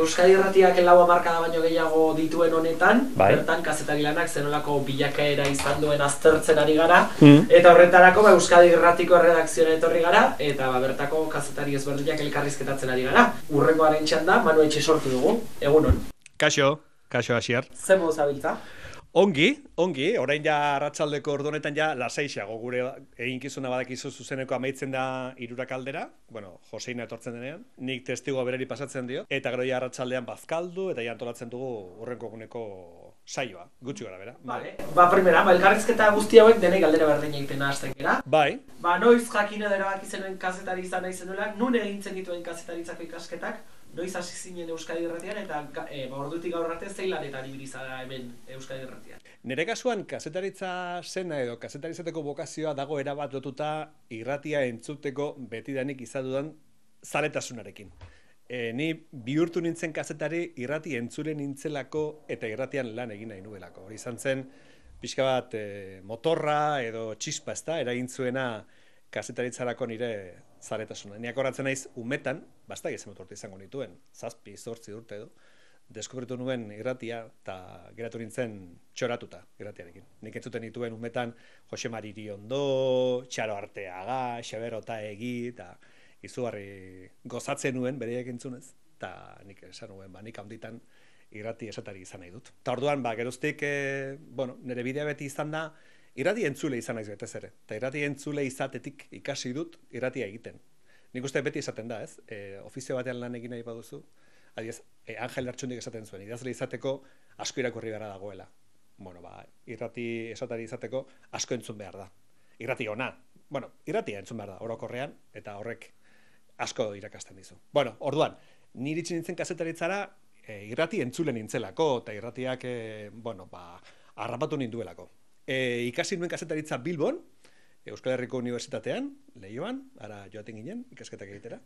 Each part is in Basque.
Euskadi Irratiak lau hamarkada baino gehiago dituen honetan, Bai. bertan kazetari lanak zenolako bilakaera izan duen aztertzen ari gara, Mm. eta horretarako ba, Euskadi Irratiko erredakzioa etorri gara, eta ba, bertako kazetari ezberdinak elkarrizketatzen ari gara. Urrengoaren txanda, Manu Etxe sortu dugu, egunon. Kaixo, kaixo hasier. Zer modu zabiltza? Ongi, ongi, orain ja arratsaldeko ordu honetan ja lasaiago gure eginkizuna badakizu zuzeneko amaitzen da irurak aldera, bueno, Joseina etortzen denean, nik testigo bereri pasatzen dio, eta gero ja arratsaldean bazkaldu, eta ja antolatzen dugu urrenko eguneko saioa, gutxi gara bera. Vale. Ba, primera, ba, elkarrizketa guzti hauek denei galdera berdin egiten hasten gara. Bai, Ba, noiz jakin edo erabaki zenuen kazetari izan nahi zenuela, nun egin zenituen kazetaritzako ikasketak, noiz hasi zinen Euskadi Irratian eta e, ba, ordutik gaur arte zein lanetan ibili zara hemen Euskadi Irratian. nire kasuan kazetaritza zena edo kazetarizateko bokazioa dago erabat lotuta irratia entzuteko betidanik izan dudan zaletasunarekin. E, ni bihurtu nintzen kazetari irrati entzule nintzelako eta irratian lan egin nahi nuelako. Hori izan zen, pixka bat e, motorra edo txispa ezta, eragin zuena kazetaritzarako nire zaletasuna. Ni akoratzen naiz umetan, basta gezen urte izango nituen, zazpi, zortzi urte edo, deskubritu nuen irratia eta geratu nintzen txoratuta irratiarekin. Nik entzuten nituen umetan Jose Mari Iriondo, Txaro Arteaga, Xaber Otaegi eta izugarri gozatzen nuen bereiek entzunez. Eta nik esan nuen, ba, nik handitan irrati esatari izan nahi dut. Eta orduan, ba, geroztik, e, bueno, nire bidea beti izan da, irrati entzule izan naiz betez ere. Eta irrati entzule izatetik ikasi dut irratia egiten. Nik uste beti esaten da, ez? E, ofizio batean lan egin nahi baduzu, adiez, e, Angel Artxundik esaten zuen, idazle izateko asko irakurri gara dagoela. Bueno, ba, irrati esatari izateko asko entzun behar da. Irrati ona. Bueno, irratia entzun behar da, orokorrean, eta horrek asko irakasten dizu. Bueno, orduan, ni iritsi nintzen kazetaritzara, e, irrati entzule nintzelako, eta irratiak, e, bueno, ba, harrapatu ninduelako. E, ikasi nuen kazetaritza Bilbon, Euskal Herriko Unibertsitatean, lehioan, ara joaten ginen, ikasketak egitera.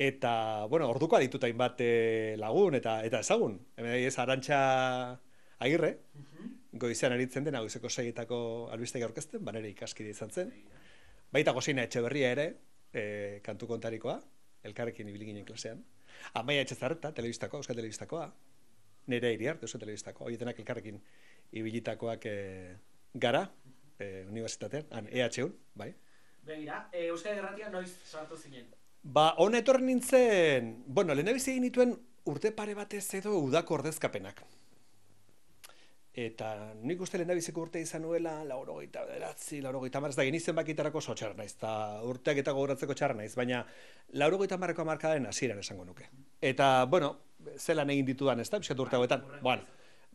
Eta, bueno, orduko adituta hainbat e, lagun eta eta ezagun. Hemen ez Arantxa Agirre, goizean aritzen dena goizeko saietako albistegi aurkezten, banere ikaskide izan zen. Baita Goseina Etxeberria ere, e, kantu kontarikoa, elkarrekin ibili ginen klasean. Amaia Etxezarreta, telebistakoa, Euskal Telebistakoa. Nire iriarte, Euskal Telebistakoa. Horietenak elkarrekin ibilitakoak e, gara, e, unibertsitatean, han, EH-un, bai. Begira, e, Euskadi Irratian noiz sartu zinen. Ba, hona etorri nintzen, bueno, lehenabizi egin nituen urte pare batez edo udako ordezkapenak. Eta nik uste lehendabiziko urte izan nuela, laurogeita bederatzi, laurogeita mar, ez da, genizen bakitarako oso txarra naiz, eta urteak eta gogoratzeko txarra naiz, baina laurogeita marreko markadaren hasieran esango nuke. Eta, bueno, zelan egin ditudan, ez da, pixkat urte hauetan, bueno,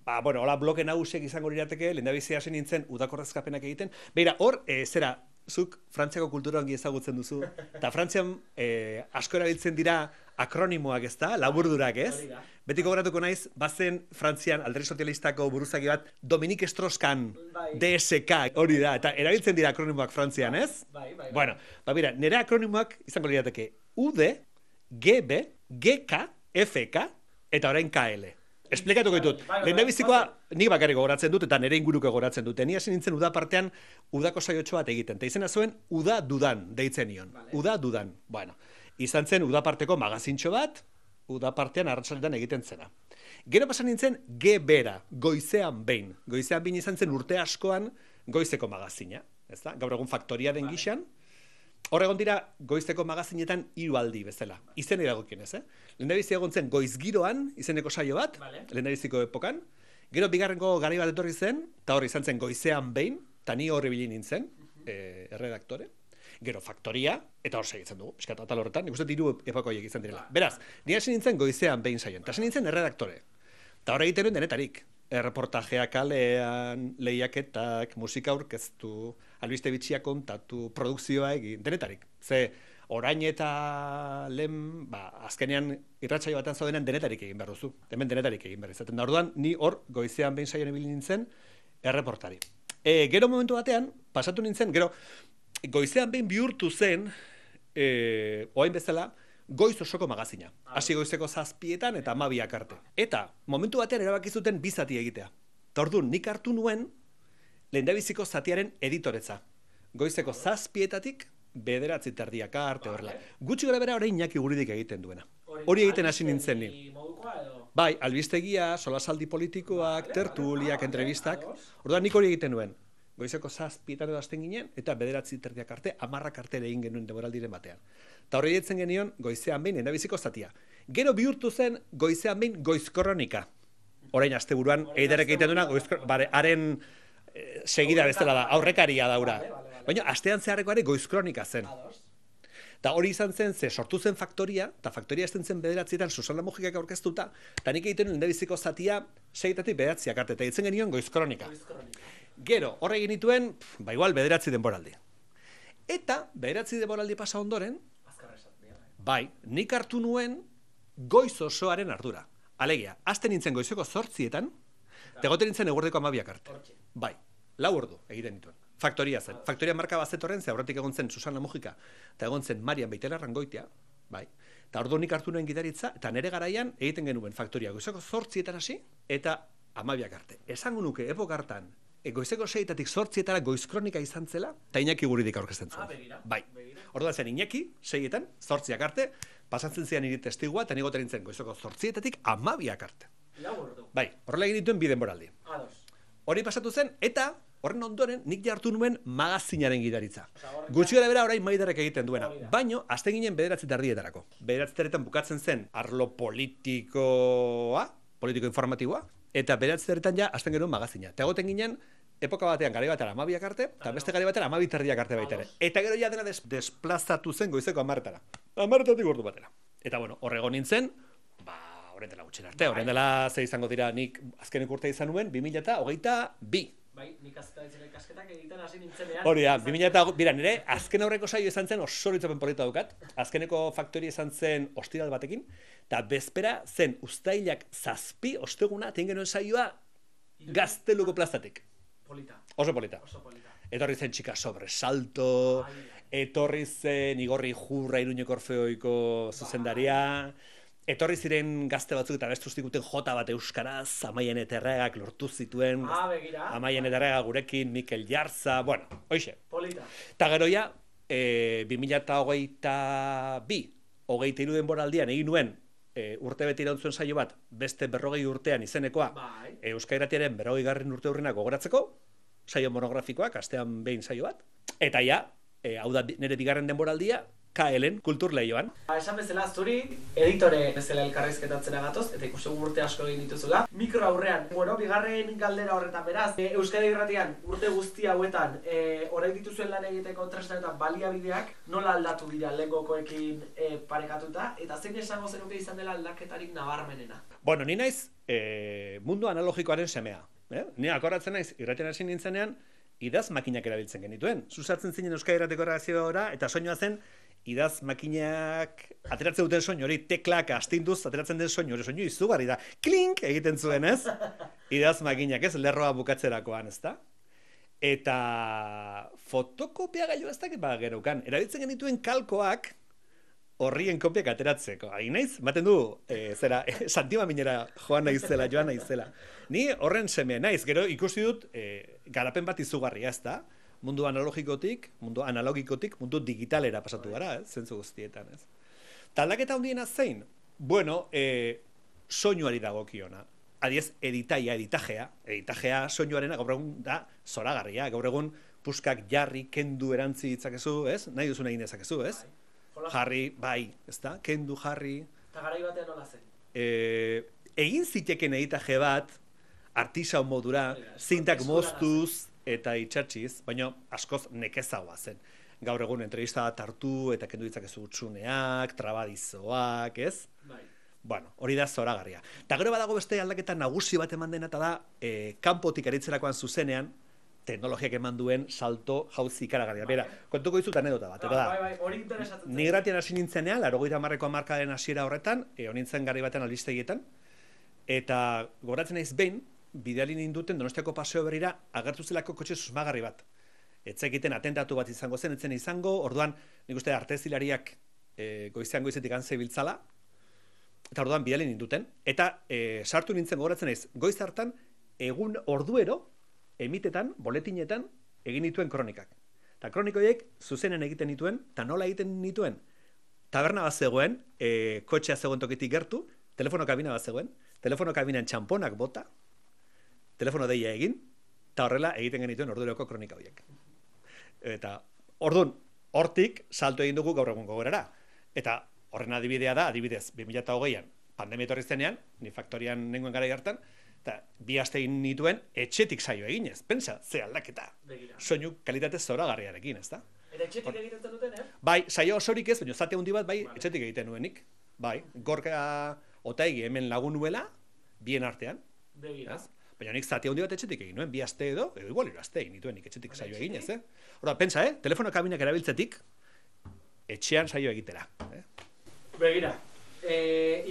ba, bueno, hola bloke nagusiek izango lirateke, lehendabizi hasi nintzen udako ordezkapenak egiten, beira, hor, e, zera, zuk Frantziako kultura ongi ezagutzen duzu, eta Frantzian e, asko erabiltzen dira akronimoak ez da, laburdurak ez? Hori da. Betiko goratuko naiz, bazen Frantzian alderdi sozialistako buruzagi bat Dominique Strauss-Kahn, Bai. DSK, hori da, eta erabiltzen dira akronimoak Frantzian, ez? Bai, bai, bai. Bueno, ba mira, nire akronimoak izango lirateke UD, GB, GK, FK, eta orain KL. Esplikatuko ditut. Bai, bai, bai, Lehendabizikoa nik bakarrik gogoratzen dut eta nire inguruko gogoratzen dut. Ni hasi nintzen uda partean udako saiotxo bat egiten. Eta izena zuen uda dudan deitzen nion. Vale. Uda dudan. Bueno, izan zen uda parteko magazintxo bat, uda partean arratsaletan egiten zena. Gero pasan nintzen G bera, goizean behin. Goizean behin izan zen urte askoan goizeko magazina. Ez da? Gaur egun faktoria den gixan, Hor egon dira goizeko magazinetan hiru aldi bezala. Izen iragokien ez, eh? Lehendabizi egon zen goizgiroan izeneko saio bat, Vale. lehendabiziko epokan. Gero bigarrengo garai bat etorri zen, eta hor izan zen goizean behin, eta ni horri bilin nintzen, eh, erredaktore. Gero faktoria, eta hor segitzen dugu, piskat atal horretan, nik uste dut hiru epakoiek izan direla. Beraz, ni hasi nintzen goizean behin saioan, eta hasi nintzen erredaktore. Eta hor egiten nuen denetarik. Erreportajeak kalean, lehiaketak, musika aurkeztu, albiste bitxia kontatu, produkzioa egin, denetarik. Ze orain eta lehen, ba, azkenean irratsaio batean zaudenean denetarik egin behar duzu. Hemen denetarik egin behar izaten da. Orduan, ni hor goizean behin saioan ibili nintzen erreportari. E, gero momentu batean, pasatu nintzen, gero, goizean behin bihurtu zen, e, oain bezala, goiz osoko magazina. Hasi goizeko zazpietan eta amabiak arte. Eta, momentu batean erabaki zuten bi zati egitea. Eta orduan, nik hartu nuen, lehendabiziko zatiaren editoretza. Goizeko zazpietatik, bederatzi terdiak arte horrela. Gutxi gara bera orain Iñaki guridik egiten duena. Hori egiten hasi nintzen ni. Bai, albistegia, solasaldi politikoak, tertuliak, entrevistak. Orduan nik hori egiten nuen. Goizeko zazpietan edo hasten ginen, eta bederatzi terdiak arte, amarrak arte egin genuen demoraldiren batean. Eta hori ditzen genion, goizean behin, endabiziko zatia. Gero bihurtu zen, goizean behin, goizkronika. Orain asteburuan eiderek egiten duena, bare, haren eh, segida bezala da, aurrekaria daura. Baina astean zeharreko ere goizkronika zen. Eta hori izan zen, ze sortu zen faktoria, eta faktoria esten zen bederatzietan Susana Mujikak aurkeztuta, eta nik egiten nuen biziko zatia seitatik bederatziak arte, eta ditzen genion goiz kronika. Goiz kronika. Gero, horre egin dituen, pf, ba igual bederatzi denboraldi. Eta, bederatzi denboraldi pasa ondoren, bai. nik hartu nuen goiz osoaren ardura. Alegia, azten nintzen goizeko zortzietan, eta egoten nintzen eguerdeko amabiak arte. Bai, lau ordu egiten dituen. Faktoria zen. Faktoria marka bazetorren, ze aurretik egon zen Susana Mujika, eta egon zen Marian Beitela Rangoitia, bai. Eta ordu nik hartu nuen gidaritza, eta nere garaian egiten genuen faktoria goizeko zortzietan hasi, eta amabiak arte. Esango nuke, epok hartan, e, goizeko seitatik zortzietara goizkronika izan zela, eta Iñaki guridik aurkezten zuen. Ah, begira. Bai. Orduan zen Iñaki, seietan, zortziak arte, pasatzen zian niri testigua, eta nigo nintzen goizeko zortzietatik amabiak arte. Bai, horrela egin dituen biden moraldi. Ados. Hori pasatu zen, eta horren ondoren nik jartu nuen magazinaren gidaritza. Gutxi gara bera orain maiderrek egiten duena. Baino, azten ginen bederatzi tardietarako. Bederatzi bukatzen zen arlo politikoa, politiko informatiboa, eta bederatzi tardietan ja azten genuen magazina. Eta egoten ginen, epoka batean gari batera amabiak arte, eta beste gari batera amabi terdiak arte baita ere. Eta gero ja dena des desplazatu zen goizeko amartara. Amartatik ordu batera. Eta bueno, horrego nintzen, ba, horren dela gutxen arte, horren dela ze izango dira nik azkenik urte izan nuen, 2000 eta hogeita bi. Bai, nik azkaritzen ikasketak egiten hasi nintzenean. Hori da, 2000 eta, nire, azken aurreko saio izan zen oso litzapen polita daukat. Azkeneko faktori izan zen ostiral batekin, eta bezpera zen ustailak zazpi osteguna, tein genuen saioa gazteluko plazatik. Polita. Oso polita. Oso polita. Etorri zen txika sobresalto, etorri zen igorri jurra iruñeko orfeoiko zuzendaria, etorri ziren gazte batzuk eta bestu zikuten jota bat euskaraz, amaien eterregak lortu zituen, Ah, begira. amaien eterrega gurekin, Mikel Jarza, bueno, hoxe. Polita. Eta gero ja, e, 2008 bi, hogeita iru denboraldian egin nuen, e, urte beti iraun zuen saio bat, beste berrogei urtean izenekoa, Bai. Euskairatiaren berrogei garren urte hurrenak gogoratzeko, saio monografikoak, astean behin saio bat, eta ja, e, hau da nire bigarren denboraldia, KLen kultur lehioan. Ba, esan bezala, zuri editore bezala elkarrizketatzera gatoz, eta ikusi urte asko egin dituzula. Mikro aurrean, bueno, bigarren galdera horretan beraz, e, Euskadi Irratian urte guzti hauetan, e, orain dituzuen lan egiteko tresna eta baliabideak nola aldatu dira lehengokoekin e, parekatuta, eta zein esango zenuke izan dela aldaketarik nabarmenena. Bueno, ni naiz e, mundu analogikoaren semea. Eh? Ni akoratzen naiz, irraten hasi nintzenean, idaz makinak erabiltzen genituen. Zuzartzen zinen Euskadi erreakziora, eta soinua zen, idaz makinak ateratzen duten soinu hori, teklak astinduz ateratzen den soinu hori, soinu izugarri da. Klink egiten zuen, ez? Idaz makinak, ez? Lerroa bukatzerakoan, ez da? Eta fotokopia gailu ez dakit ba gerokan. Erabiltzen genituen kalkoak, horrien kopiak ateratzeko. Hain naiz, baten du, e, zera, Santima minera joan naizela, joan naizela. Ni horren seme naiz, gero ikusi dut e, garapen bat izugarria, ez da? Mundu analogikotik, mundu analogikotik, mundu digitalera pasatu gara, ez? Zentzu guztietan, ez? Taldaketa handiena zein? Bueno, e, soinuari dagokiona. Adiez, editaia, editajea. Editajea soinuarena gaur egun da zoragarria. Gaur egun puskak jarri, kendu erantzi ditzakezu, ez? Nahi duzun egin dezakezu, ez? Jolas, Jarri, bai, ez da? Kendu, jarri. Eta garai batean nola zen. E, egin ziteken editaje bat, artisau modura, zintak moztuz eta itxatxiz, baina askoz nekezagoa zen. Gaur egun entrevista bat hartu eta kendu ditzakezu utxuneak, trabadizoak, ez? Bai. Bueno, hori da zoragarria. Eta gero badago beste aldaketa nagusi bat eman dena eta da, e, kanpotik aritzerakoan zuzenean, teknologiak eman duen salto jauzi ikaragarria. Bera, kontuko dizut anedota bat, eta bai, da. bai, bai, hori interesatzen Ni gratian hasi nintzenean, laro goita marreko amarkaren hasiera horretan, e, nintzen gari baten albistegietan, eta goratzen naiz behin, bidali ninduten donostiako paseo berrira agertu zelako kotxe susmagarri bat. Etzekiten atentatu bat izango zen, etzen izango, orduan nik uste artezilariak e, goizean goizetik antze biltzala, eta orduan bidali ninduten, eta e, sartu nintzen gogoratzen naiz, goiz hartan, egun orduero, emitetan, boletinetan, egin dituen kronikak. Eta kronikoiek zuzenen egiten dituen, eta nola egiten dituen, taberna bat zegoen, e, kotxea zegoen tokitik gertu, telefono kabina bat zegoen, telefono kabinan txamponak bota, telefono deia egin, eta horrela egiten genituen ordureko kronika horiek. Eta ordun hortik salto egin dugu gaur egun gogorara. Eta horren adibidea da, adibidez, 2008an, pandemia etorri zenean, ni faktorian nengoen gara hartan, eta bi aste egin nituen etxetik saio eginez. Pensa, ze aldaketa. Soinu kalitate zoragarriarekin, ez da? Eta etxetik egiten duten, eh? Bai, saio osorik ez, baina zate handi bat bai Vale. etxetik egiten nuenik. Bai, gorka otaigi hemen lagun nuela, bien artean, Begira. ez? Baina nik zate handi bat etxetik egin nuen, bi aste edo, edo igual hiru aste egin nituen nik etxetik saio etxetik? eginez, eh? Hora, pentsa, eh? Telefono kabinak erabiltzetik, etxean saio egitera. Eh? Begira. E,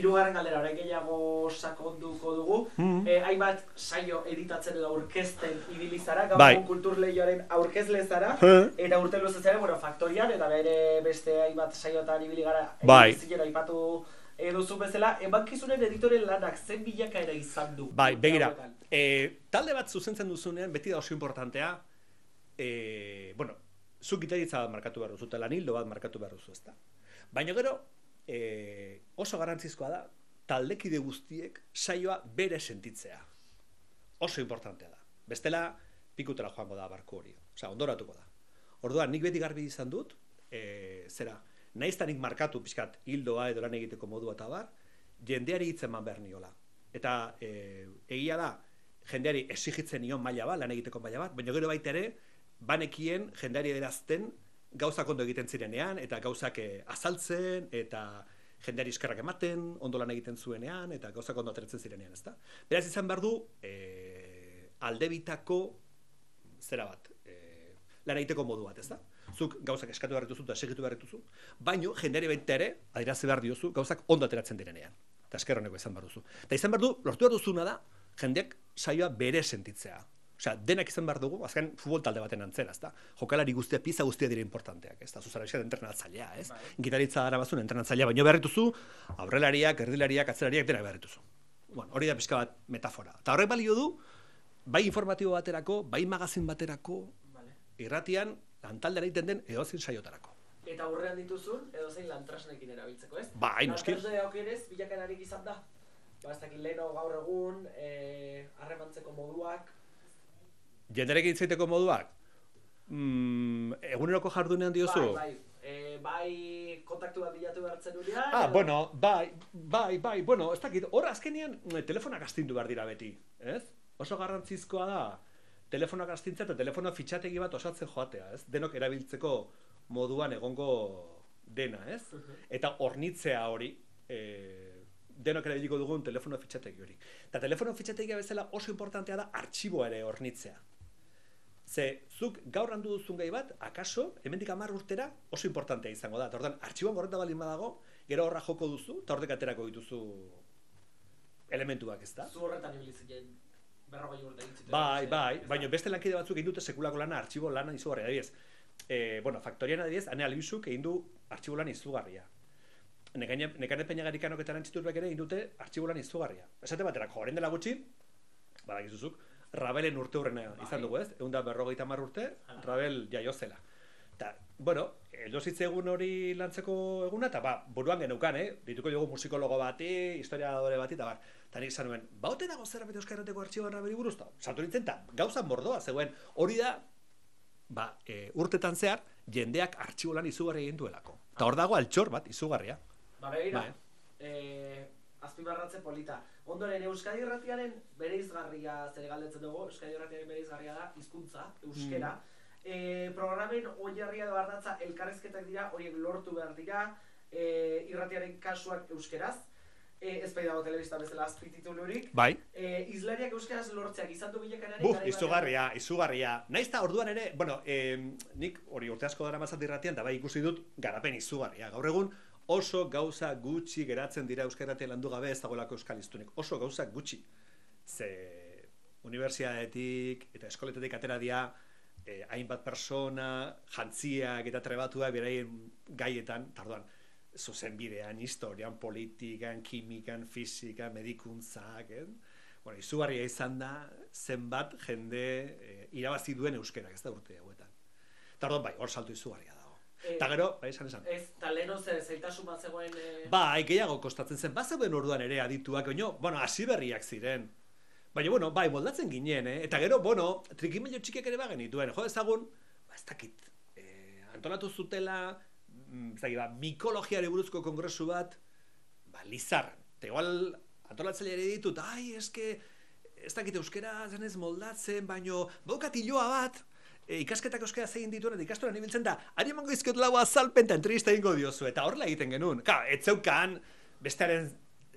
irugarren galdera, orain gehiago sakonduko dugu. Mhm. E, hainbat saio editatzen edo aurkezten ibili zara, gaur Bai. kultur lehioaren aurkezle zara, Huh? eta urte luze zara, bueno, faktorian, eta bere beste hainbat saiotan ibili gara, Bai. egin zinen aipatu e, duzu bezala, emankizunen editoren lanak zen bilakaera izan du. Bai, begira, e, talde bat zuzentzen duzunean, beti da oso importantea, e, bueno, zuk gitaritza bat markatu behar duzu, eta lan hildo bat markatu behar duzu, ezta? Baina gero, e, oso garrantzizkoa da, taldekide guztiek saioa bere sentitzea. Oso importantea da. Bestela, pikutela joango da barko hori. Osea, ondoratuko da. Orduan, nik beti garbi izan dut, e, zera, naizta nik markatu pixkat hildoa edo lan egiteko modua eta bar, jendeari hitzen man behar niola. Eta e, egia da, jendeari exigitzen nion maila bat, lan egiteko maila bat, baina gero baita ere, banekien jendeari erazten gauzak ondo egiten zirenean, eta gauzak eh, azaltzen, eta jendeari eskerrak ematen, ondo lan egiten zuenean, eta gauzak ondo ateratzen zirenean, ezta? Beraz izan behar du, e, aldebitako zera bat, e, lan egiteko modu bat, ezta? Zuk gauzak eskatu behar dituzu eta segitu behar dituzu, baino jendeari baita ere, adierazi behar diozu, gauzak ondo ateratzen direnean. Eta esker honeko izan behar duzu. Eta izan behar du, lortu behar duzuna da, jendeak saioa bere sentitzea. Osea, denak izan behar dugu, azken futbol talde baten antzera, ezta? Jokalari guztia, pieza guztia dira importanteak, ezta? Zuzara bizkat entrenatzailea, ez? Bai. Gitaritza dara bazun entrenatzailea, baino behar dituzu, aurrelariak, erdilariak, atzelariak, denak behar dituzu. Bueno, hori da pixka bat metafora. Eta horrek balio du, bai informatibo baterako, bai magazin baterako, Vale. irratian, lantaldera egiten den edozein saiotarako. Eta aurrean dituzun, edo zein lantrasnekin erabiltzeko, ez? Bai, noski. Lantrasne aukerez, bilakanarik izan da. Ba, ez dakit leheno gaur egun, eh, harremantzeko moduak, Jenderekin hitz egiteko moduak, mm, eguneroko jardunean diozu? Bai, bai. E, bai kontaktu bat bilatu behartzen unean. Ah, edo- bueno, bai, bai, bai, bueno, ez dakit, hor azkenean telefonak astindu behar dira beti, ez? Oso garrantzizkoa da, telefonak astintza eta telefono fitxategi bat osatzen joatea, ez? Denok erabiltzeko moduan egongo dena, ez? Mhm. Eta hornitzea hori, e, denok erabiliko dugun telefono fitxategi hori. Eta telefono fitxategia bezala oso importantea da artxiboa ere hornitzea. Ze, zuk gaur handu duzun gai bat, akaso, hemendik hamar urtera oso importantea izango da. Eta orduan, artxiboan gorreta balin badago, gero horra joko duzu, eta horrek aterako dituzu elementuak, ez da? Zu horretan ibili zinen berrogei urte egin zituen. Bai, bai, baina beste lankide batzuk egin dute sekulako lana, artxibo lana izugarria, adibidez. E, bueno, faktorian adibidez, ane albizuk egin du artxibo lan izugarria. Nekane, nekane peñagarikanok eta nantziturbek ere egin dute artxibo lan izugarria. Esate baterako, orain dela gutxi, badakizuzuk, Rabelen urte hurrena izan dugu ez, egun da berrogeita hamar urte, Ah. Rabel jaio Eta, bueno, eldozitze egun hori lantzeko eguna, eta ba, buruan geneukan, eh? Dituko dugu musikologo bati, historiadore bati, eta bar. Eta nik izan nuen, baute dago zer bete euskarrateko artxiboan rabeli buruz, eta saltu nintzen, eta gauza mordoa zegoen, hori da, ba, e, urtetan zehar, jendeak artxibo lan izugarri egin duelako. Eta hor dago altxor bat, izugarria. Ba, begira, Bai. eh, azpimarratze polita. Ondoren, Euskadi Irratiaren bereizgarria zer galdetzen dugu, Euskadi Irratiaren bereizgarria da hizkuntza, euskera. Eh, programen oinarria edo ardatza elkarrizketak dira, horiek lortu behar dira, eh, irratiaren kasuak euskeraz. Eh, ez bai dago telebista bezala azpititulurik. Bai. Eh, izlariak euskeraz lortzeak izan du. Buf, garai batean- izugarria, izugarria. Naiz eta orduan ere, bueno, eh, nik hori urte asko dara mazat irratian, da bai ikusi dut garapen izugarria. Gaur egun oso gauza gutxi geratzen dira euskaratia landu gabe ez dagoelako euskal hiztunik. Oso gauza gutxi. Ze unibertsitatetik eta eskoletetik atera dira eh, hainbat persona, jantziak eta trebatuak beraien gaietan, tarduan, zuzenbidean, historian, politikan, kimikan, fisikan, medikuntzak, eh? bueno, izugarria izan da zenbat jende eh, irabazi duen euskerak ez da urte hauetan. Tardon bai, hor salto izugarria dago. Eh, Eta gero, bai, esan esan. Ez, eta lehen ze, zeitasun bat zegoen... Eh... Bai, gehiago kostatzen zen, bazeuden orduan ere adituak, oino, bueno, hasi berriak ziren. Baina, bueno, bai, moldatzen ginen, eh? Eta gero, bueno, trikimello txikiak ere bagen dituen, jo ezagun, ba, ez dakit, eh, antolatu zutela, mm, dakit, ba, mikologiare buruzko kongresu bat, ba, lizar. Eta igual, antolatzaile ere ditut, ai, eske, ez dakit euskera zenez moldatzen, baino, baukat hiloa bat, e, ikasketak euskera zein dituen, eta ikastoran ibiltzen da, ari emango izkiot lau azalpen eta entrevista egingo diozu, eta horrela egiten genuen. Ka, ez zeukan, bestearen,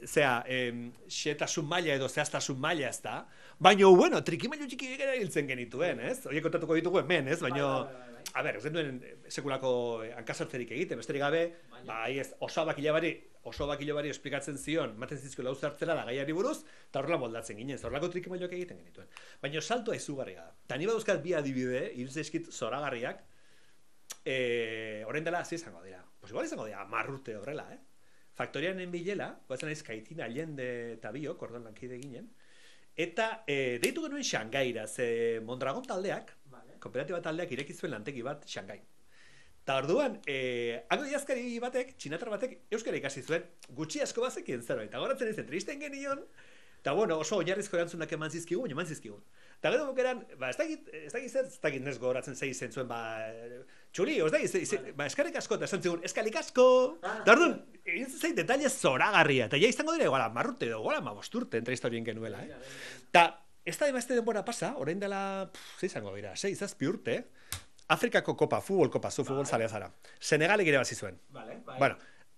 zea, em, xetasun maila edo zehaztasun maila ez da, baina, bueno, trikimailu txiki gara hiltzen genituen, ez? Horiek kontatuko ditugu hemen, ez? Baina, Bai, bai, bai, a ber, ez genuen sekulako eh, hankasartzerik egiten, besterik gabe, bai, ez, oso bakilabari, oso bakilabari esplikatzen zion, maten zizko lau zartzela da gaiari buruz, eta horrela moldatzen ginen, horrelako trikimailuak egiten genituen. Baina saltoa izugarria da. Ta ni badauzkat bi adibide, iruditzen zaizkit zoragarriak, eh, orain dela hasi izango dira. Pues igual izango dira, marrute horrela, eh? Faktorianen bilela, guazen naiz kaitina allende eta biok, orduan lankide ginen, eta eh, deitu genuen Xangaira, ze Mondragon taldeak, Vale. kooperatiba taldeak ireki zuen lantegi bat Xangai. Ta orduan, eh, hango idazkari batek, txinatar batek, euskara ikasi zuen, gutxi asko bazekien zerbait. Eta goratzen ez, tristen genion, eta bueno, oso oinarrizko erantzunak eman zizkigun, eman zizkigun. Eta gero bukeran, ba, ez dakit, ez dakit zer, ez dakit nes gogoratzen zei zen zuen, ba, txuli, ez dakit, ze, ze, ba, eskarrik asko, eta esan zigun, eskalik asko! Ah. Eta orduan, egin zein detalle zoragarria, eta ja izango dira, iguala, marrute edo, iguala, ma bosturte, entrevista horien genuela, eh? Ta, ez da emazte denbora pasa, orain dela, pff, ze izango dira, sei, zazpi urte, Afrikako kopa, futbol kopa, zu futbol zalea zara. Senegalek ere bazi zuen. Vale, bai. Bueno,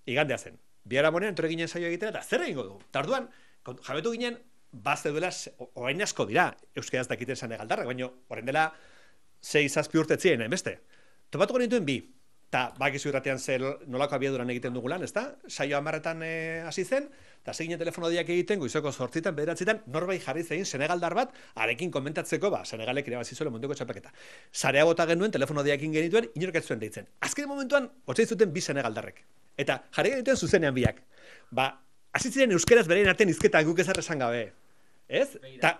igandea zen. Biara monean, entore ginen saio egitera, eta zer egingo du? Ta orduan, kon- jabetu ginen, bazte duela, orain asko dira, euskaraz dakiten senegaldarrak, baina orain dela, sei zazpi urte etzien, beste. Topatuko nituen bi. Ta, bakizu irratean zer nolako abiaduran egiten dugu lan, ezta? Saio amarretan eh, hasi zen, eta seginen telefono diak egiten, goizoko sortzitan, bederatzitan, norbait jarri zein Senegaldar bat, arekin komentatzeko, ba, Senegalek irabazi zuela munduko txapelketa. Sarea bota genuen, telefono diakin genituen, inork zuen deitzen. Azken momentuan, otzai zuten bi Senegaldarrek. Eta jarri genituen zuzenean biak. Ba, hasi ziren euskeraz beraien artean izketan guk ezer esan gabe. Ez? Ta,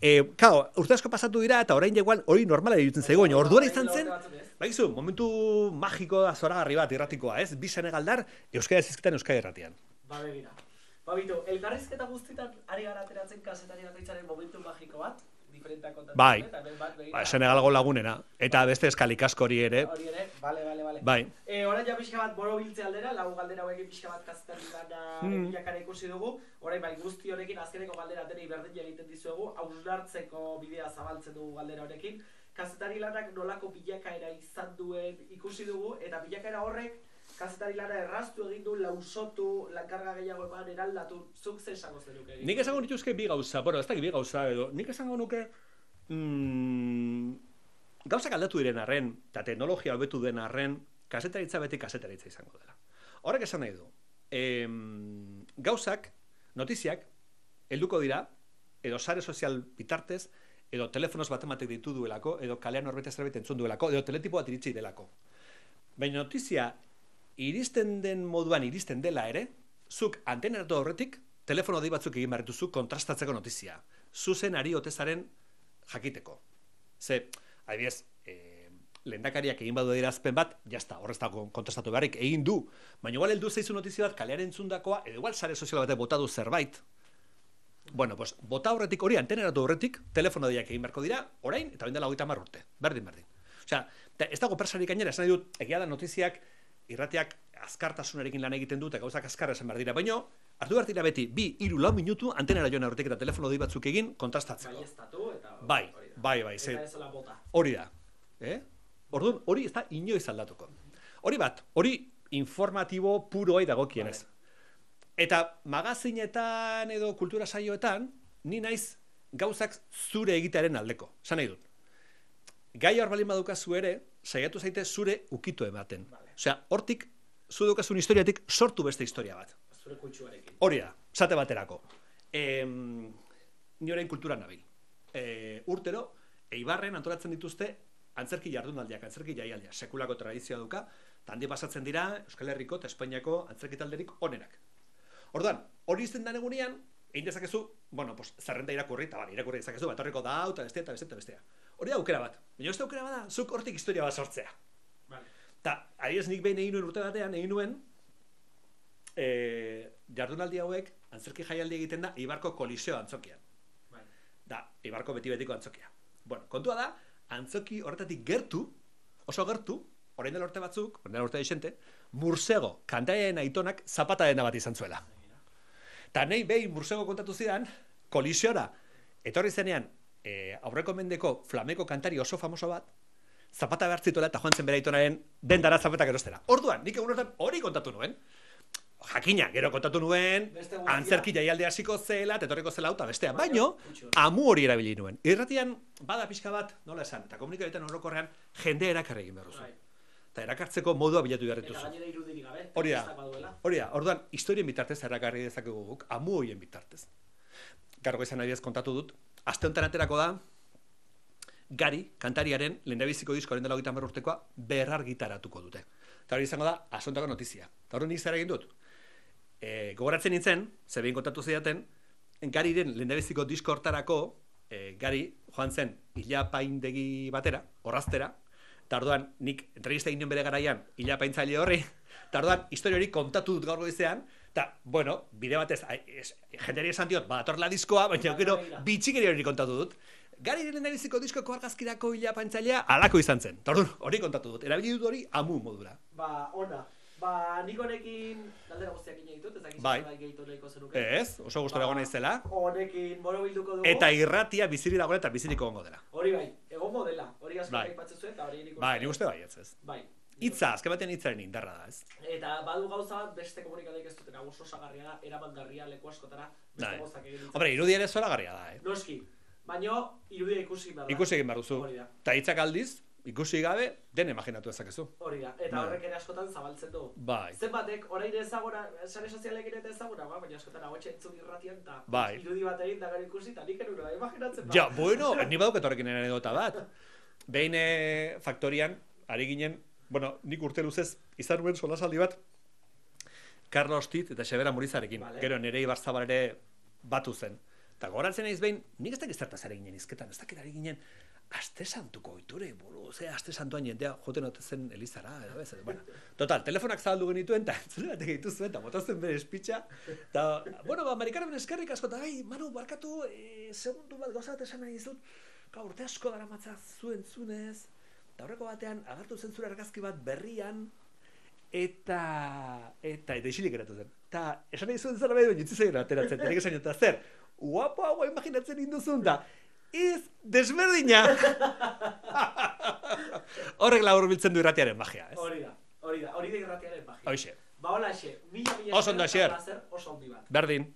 e, kao, urte asko pasatu dira, eta orain igual hori normala iruditzen zaigu, baina orduan izan zen, Baizu, momentu magiko da zoragarri bat irratikoa, ez? Bi Senegaldar, Euskara zizketan Euskara irratian. Ba, begira. Ba, bitu, elkarrizketa guztietan ari gara ateratzen kasetari bakoitzaren momentu magiko bat. Bai. Ba, Senegalgo lagunena. Eta beste eskalik asko hori ere. Hori ere, bale, bale, bale. Bai. E, orain ja pixka bat boro biltze aldera, lau galdera hauekin pixka bat kazetari gana Hmm. bilakara ikusi dugu. Orain bai guzti honekin azkeneko galdera denei berdin egiten dizuegu, hausnartzeko bidea zabaltzen dugu galdera honekin. Kazetari lanak nolako bilakaera izan duen ikusi dugu, eta bilakaera horrek kazetari lana erraztu egin du, lausotu, lankarga gehiago eman eraldatu, zuk ze esango zenuke egin? Nik esango nituzke bi gauza, bueno, ez dakit bi gauza edo, nik esango nuke, mm, gauzak aldatu diren arren, eta teknologia hobetu den arren, kasetaritza beti kasetaritza izango dela. Horrek esan nahi du, em, gauzak, notiziak, helduko dira, edo sare sozial bitartez, edo telefonoz batematek ditu duelako, edo kalean norbait zerbait entzun duelako, edo teletipo bat iritsi delako. Baina notizia iristen den moduan iristen dela ere, zuk anteneratu horretik, telefono dei batzuk egin barrituzu kontrastatzeko notizia. Zuzen ari otezaren jakiteko. Ze, adibidez, e, lehendakariak egin badu adierazpen bat, jazta, horrez dago kontrastatu beharrik, egin du. Baina igual heldu zaizu notizia bat kalearen entzundakoa, edo igual sare sozial batek bota du zerbait, Bueno, pues, bota horretik hori, anteneratu horretik, telefono deiak egin beharko dira, orain, eta bendela hogeita hamar urte. Berdin, berdin. Osea, ez dago persarik gainera, esan dut, egia da notiziak, irratiak azkartasunarekin lan egiten dut, eta gauzak azkarra esan behar dira, baina, hartu behar dira beti, bi, iru, lau minutu, antenera joan aurretik eta telefono dei batzuk egin, kontrastatzeko. Baieztatu eta... Bai, hori bai, bai, ze, Eta ez hola bota. hori da. Eh? Orduan, hori ez da inoiz aldatuko. Hori bat, hori informatibo puroai dagokienez. Eta magazinetan edo kultura saioetan, ni naiz gauzak zure egitearen aldeko. Esan nahi dut. Gai hor balin badukazu ere, saiatu zaite zure ukitu ematen. Vale. Osea, hortik, zu daukazun historiatik sortu beste historia bat. Zure kutsuarekin. Hori da, sate baterako. Em, ni orain kultura nabil. E, urtero, eibarren antolatzen dituzte antzerki jardunaldiak, antzerki jaialdia, sekulako tradizioa duka, eta handi pasatzen dira Euskal Herriko eta Espainiako antzerki talderik onenak. Orduan, hori izten da egunean, egin dezakezu, bueno, pues, zerrenda irakurri, eta bari, irakurri dezakezu, bat horreko da, eta bestea, eta bestea, eta bestea. Hori da aukera bat. Baina beste aukera bada, zuk hortik historia bat sortzea. Eta, adiez nik behin egin nuen urte batean, egin nuen, e, jardunaldi hauek, antzerki jaialdi egiten da, Ibarko koliseo antzokian. Bai. Da, Ibarko beti-betiko antzokia. Bueno, kontua da, antzoki horretatik gertu, oso gertu, orain dela urte batzuk, orain dela urte desente, Mursego, kantaien aitonak, zapata dena bat izan zuela. Eta nahi behin Mursego kontatu zidan, kolisiora, etorri zenean, e, aurreko mendeko flameko kantari oso famoso bat, zapata behar zituela eta joan zen bere aitonaren dendara zapatak erostera. Orduan, nik egun horretan hori kontatu nuen. Jakina, gero kontatu nuen, antzerki jaialde hasiko zela, eta etorriko zela auta bestea. Baino, amu hori erabili nuen. Irratian, bada pixka bat, nola esan, eta komunikabitan orokorrean, jende erakarri egin behar duzu. Bai. Eta erakartzeko modua bilatu behar dituzu. Hori da. Hori da, orduan, historien bitartez erakarri dezakegu guk, amu horien bitartez. Gargo izan nahi kontatu dut, aste honetan aterako da, Gari, kantariaren, lehendabiziko diskoaren dela hogeita urtekoa, berrar gitaratuko dute. Eta hori izango da, asontako notizia. Eta hori nik zer egin dut. E, gogoratzen nintzen, ze behin kontatu zidaten, Gariren lehendabiziko disko hortarako, e, Gari joan zen hilapaindegi batera, orraztera, eta orduan nik entrevista egin bere garaian hilapaintzaile horri, eta orduan historia hori kontatu dut gaur goizean, eta, bueno, bide batez, jendeari esan diot, badatorla diskoa, baina Bai, gero bitxikeri hori kontatu dut. Gari lehendabiziko diskoko argazkirako hilapaintzailea alako izan zen. Eta orduan hori kontatu dut, erabili dut hori amu modura. Ba, ona. Ba, nik honekin galdera guztiak egin ditut, ez dakit Bai. gehitu nahiko zenuke. Ez, oso gustora Ba, egon naizela. Honekin boro bilduko dugu. Eta irratia biziri dagoela eta bizirik egongo dela. Hori bai, egongo dela. Hori asko Bai. aipatzen zuen eta hori nik Bai, nik uste bai ez ez. Bai. Hitza, azken batean hitzaren indarra da, ez? Eta badu gauza bat beste komunikadeek ez dutena oso osagarria da, eramangarria leku askotara beste Bai. gozak egin. Hombre, irudia ere zoragarria da, eh? Noski, baino irudia ikusi behar da. Ikusi egin behar duzu. Hori da. Eta hitzak aldiz, ikusi gabe, den imaginatu dezakezu. Hori da, eta Bai. horrek ere askotan zabaltzen du. Bai. Zenbatek orain ezaguna, sare sozialekin eta ezaguna, ba, baina askotan hau entzun irratian eta Bai. irudi bat egin da gero ikusi eta nik enura imaginatzen ba. Ja, bueno, ni badauket horrekin anekdota bat. Behin eh, faktorian, ari ginen, bueno, nik urte luzez, izan nuen solasaldi bat, Carlos Tit eta Xebera Murizarekin. Vale. Gero nire Ibarzabal ere batu zen. Eta goratzen naiz behin, nik ez dakit zertaz ari ginen izketan, ez dakit ari ginen, aste santuko oiture, buru, ze aste santuan jendea joten ote zen Elizara, edo ez, edo, bueno. Total, telefonak zabaldu genituen, eta entzule batek egitu zuen, eta botazten bere espitxa, eta, bueno, ba, amerikanoen eskerrik asko, eta, ai, Manu, barkatu, e, segundu bat gauza bat esan nahi dizut, Ka, urte asko dara matza zuen zunez, eta horreko batean, agertu zen zure argazki bat berrian, eta, eta, eta isilik geratu zen. Eta, esan nahi zuen nahi duen, jutzi zaila ateratzen, eta nik esan jota, zer, guapo hau imaginatzen induzun, da, iz, desberdina! Horrek labur biltzen du irratiaren magia, ez? Hori da, hori da, hori da irratiaren magia. Hoxe, Ba hola xe, mila mila Oso ondo, placer, oso ondi bat. berdin.